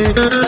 Yeah.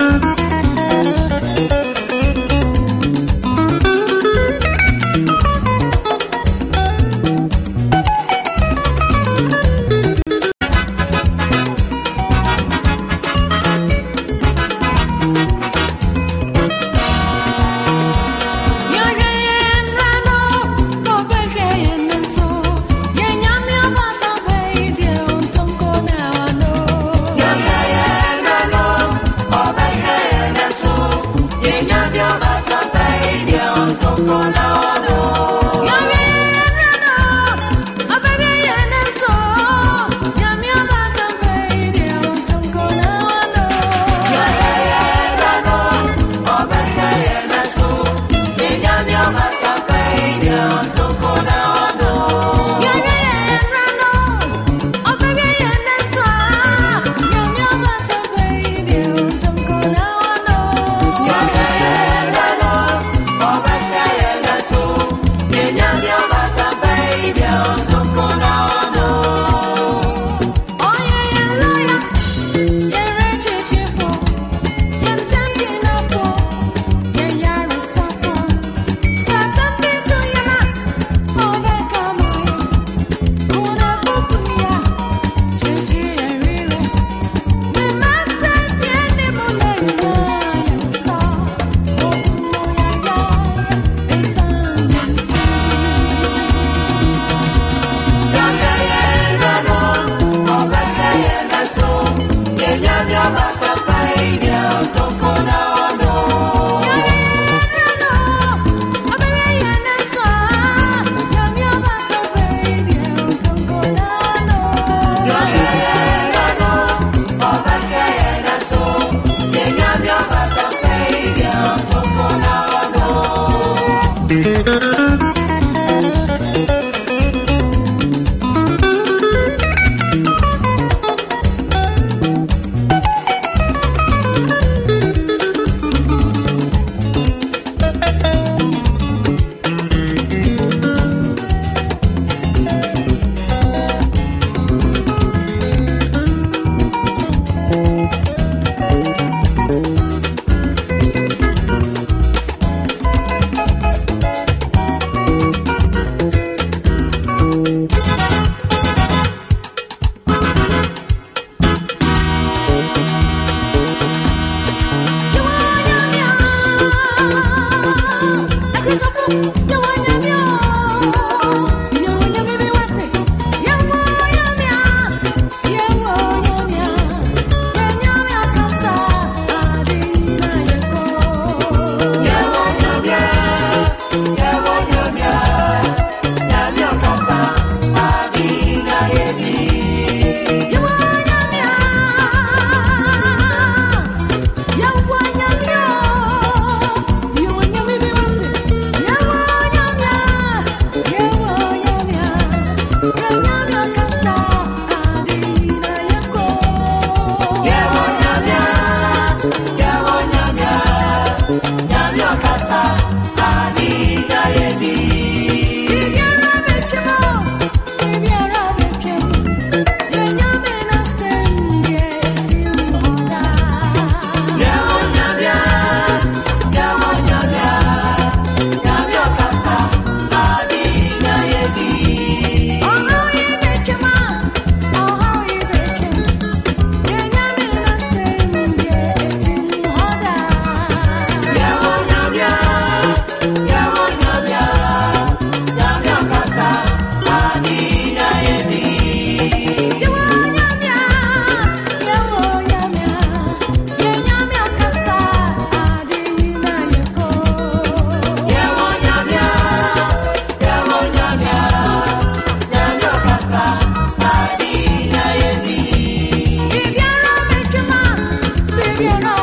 emocionó.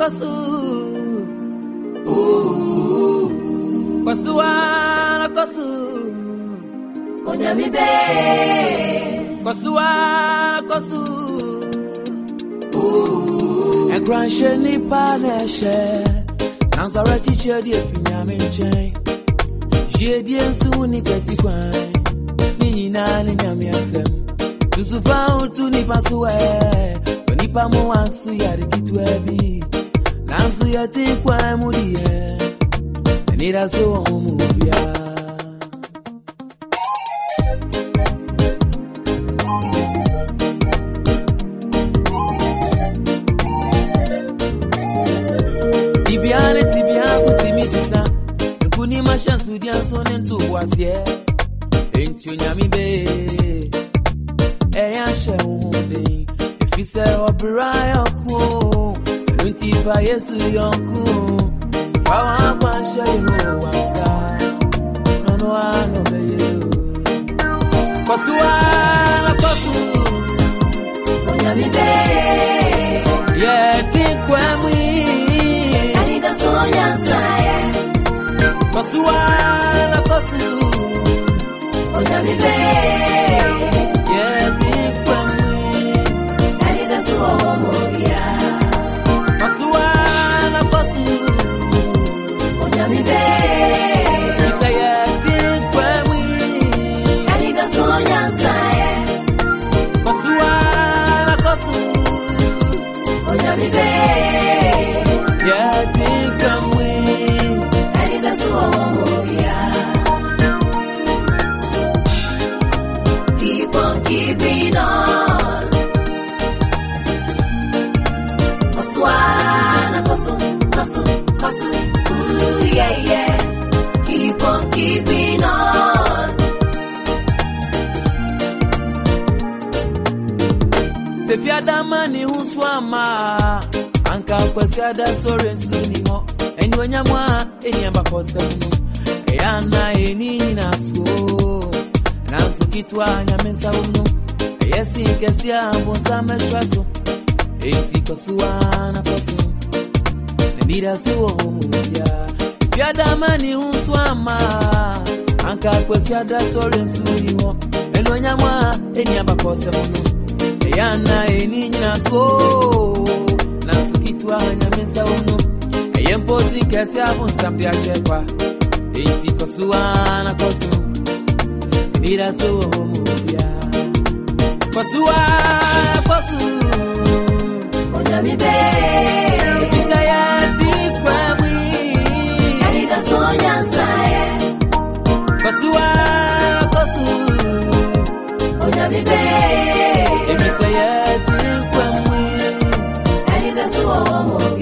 Kwasuana kwasu. Kwasuana kwasu. Onyami be. Kwasuana kwasu. Ekranshe nipa neshe. Nansara chiche di efinyame nchen. Jie die nsu ni kweti kwan. Ni nyina ni nyame asem. Tusufa utu nipa suwe. Onipa mu wansu yare kitu ebi. Nansu yati kwan mu diye. Nira so mu bia. Tibiane tibia kutimi sisa. Nkuni mashansu dia so ne wasie. Enti onyami be. Yesu yɔnko. Fa wɔn akwa hyɛ Yehowa nsa. N'ɔno ara na ɔbɛyɛ o. Kɔso ara na kɔso. Onyami be. Yɛte nkwa. Anida so nyansaye. Kɔso na kɔso. Onyami be. Kwasiada sɔre nso ni hɔ ɛnuonyam a ɛni abakɔsɛm no ɛyɛ ana ɛni nyinasoɔ nanso ketewa a nyame nsa wo no ɛyɛ sen kɛse a bonsa mɛhwɛ so enti kɔ so a na kɔ so n'anida so wɔ hɔ mu bia fiadama ne ho so ama a, anka kwasiada sɔre nso ni hɔ ɛnuonyam a ɛni abakɔsɛm no ɛyɛ ana ɛni nyina so nanso ketewa nyame nsa wo no ɛyɛ mpo si kɛse abonsam de akyɛ kwa. Enti kɔ so a na kɔ so ɛnira so wɔ hɔ mu biaa kɔ so a kɔ so Onyami be. bisa yɛte kwa mu yi Anida so nyansaye. kɔ so a kɔ so Onyami be. Anida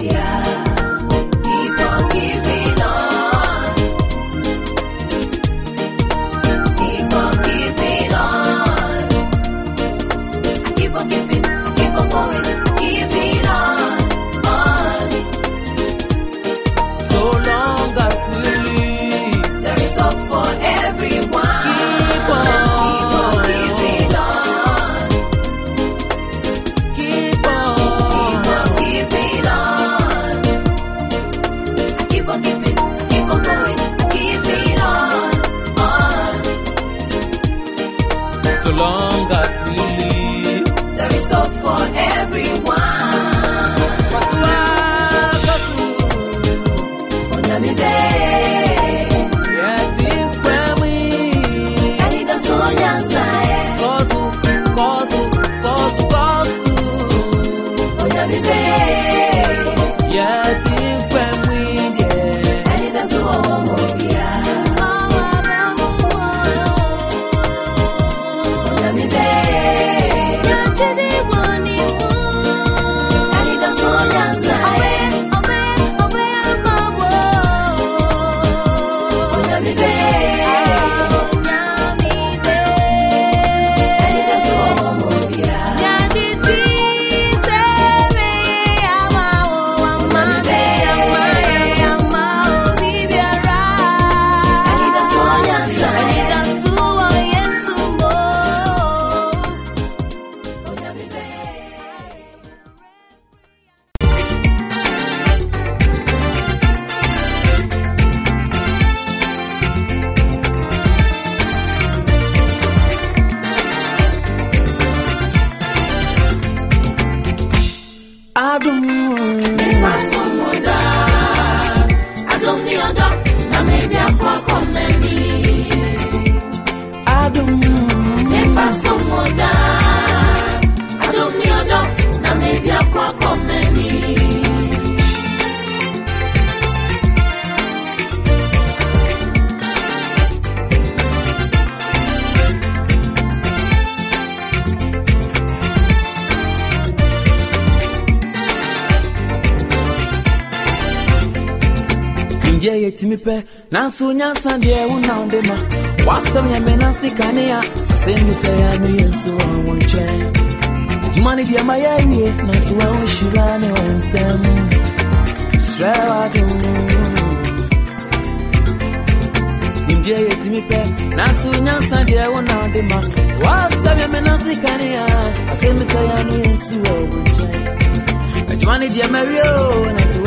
nimdeɛ yɛtumi pɛ nanso nyansa deɛ wona wode ma wasɛm yɛ me na sekane a asɛm bi sɛ yɛ no yɛ nso wɔ wo nkyɛn adwuma no deɛ ma yɛawie nanso wawo hyira ne nyansa deɛ wona wode ma wasɛm yɛ me na sekane a asɛm bi sɛ yɛ no yɛ wo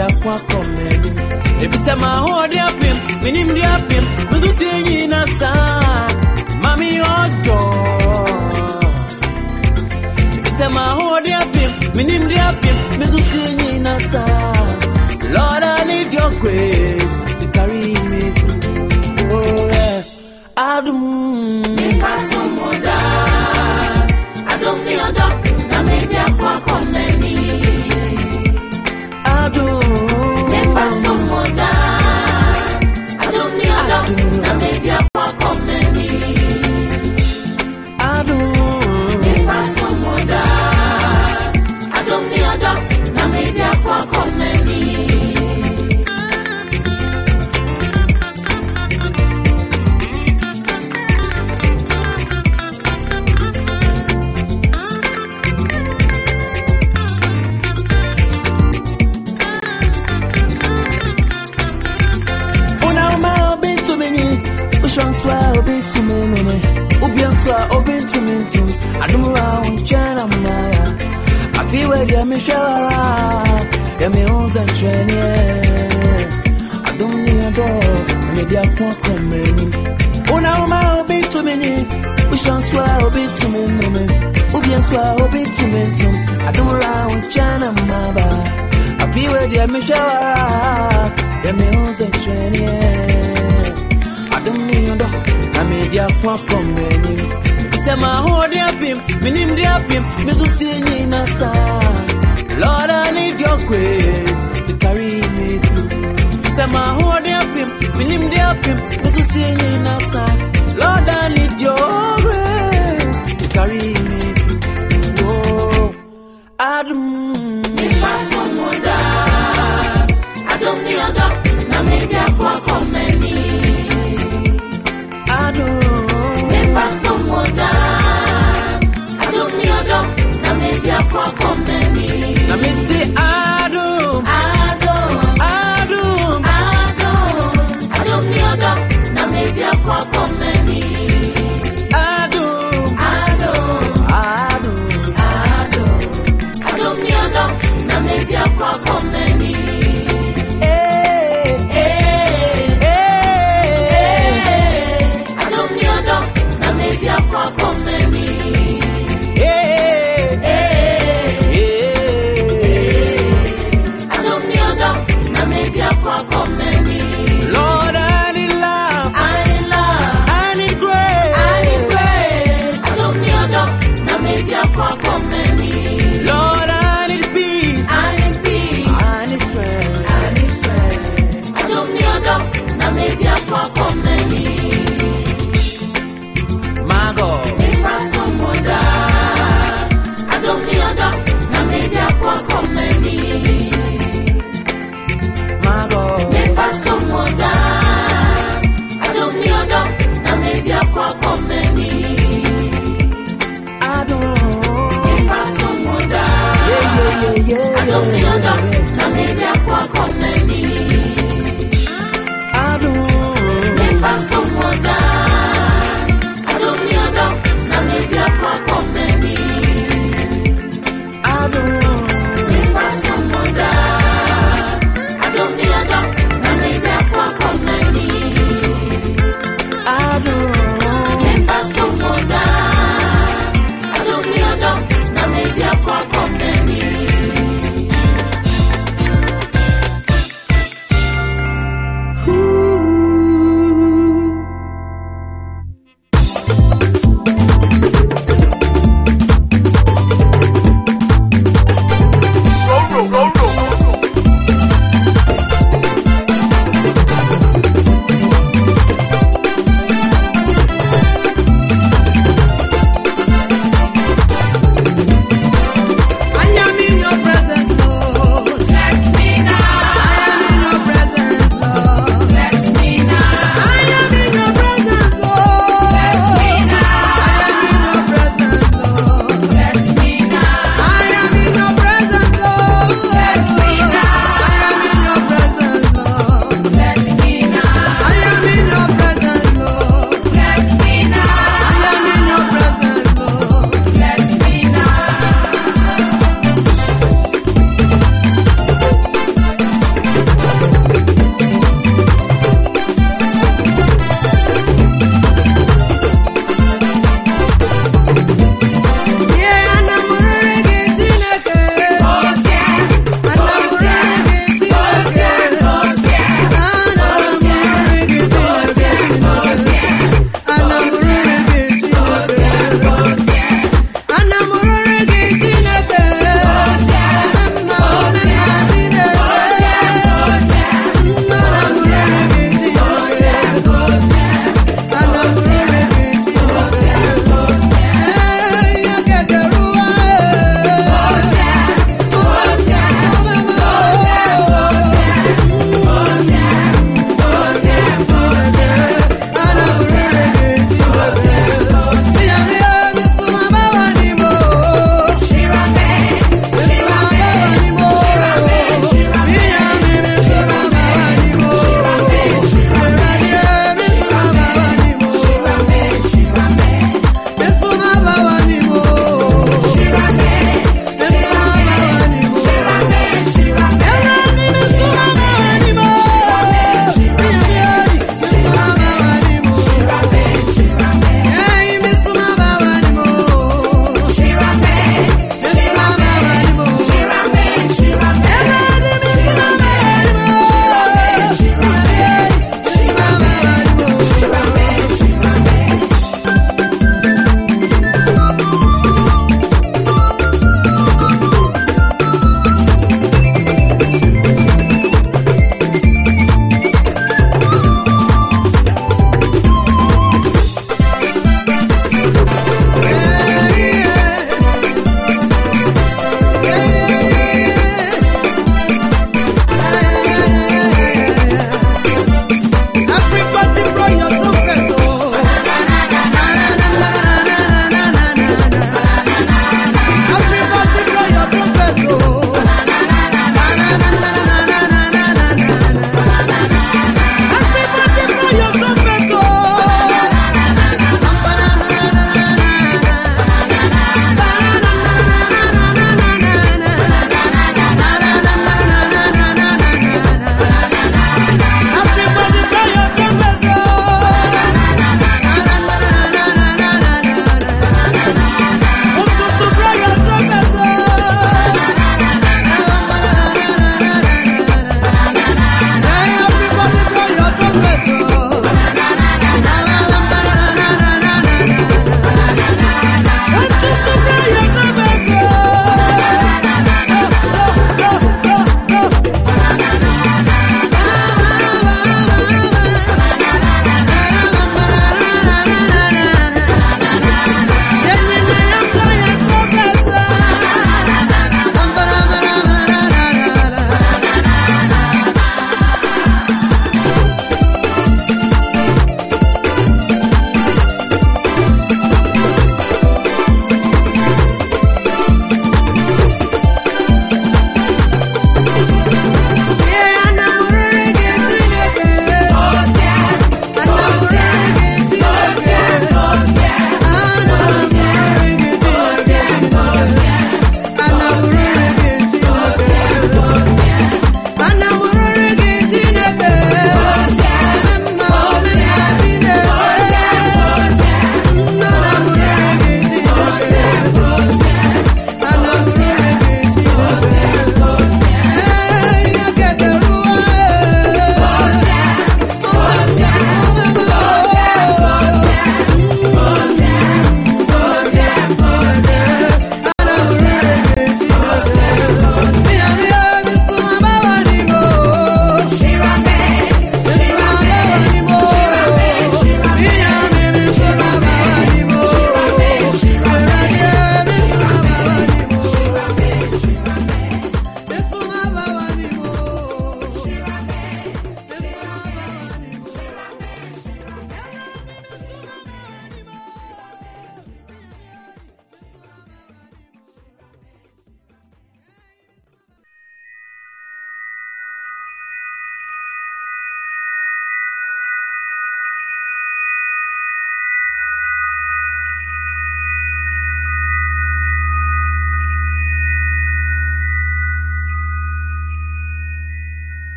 na mede ako akɔ m'anim ɛfisɛ mahoɔde apem menim de apem meso sɛ nyina saa ma meyɛ ɔdɔ ɛfisɛ mahoɔde apem menim de apem meso sɛ nyina saa lord i need your grace to carry me through. Oh, yeah. adum. Nípa sọmọdá, Swa obi to me to Adumura unchana mnara Afiwe dia mi shawara Ya mi unza nchene adom ne yɔdɔ na mede ako akɔ m'anim sɛ mahode apem menim de apem meso sie nyina saa lord i need your grace to carry me through. Sɛ mahode apem menim de apem meso sie nyina saa lord i need gbádùn. nípa sọmọdà àdómi ọdọ nàmẹjì àkọkọ mẹni. adùn. nípa sọmọdà àdómi ọdọ nàmẹjì àkọkọ mẹni.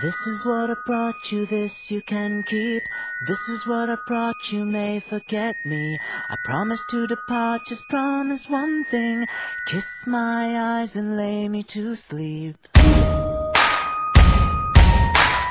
This is what I brought you, this you can keep. This is what I brought you, may forget me. I promise to depart, just promise one thing. Kiss my eyes and lay me to sleep.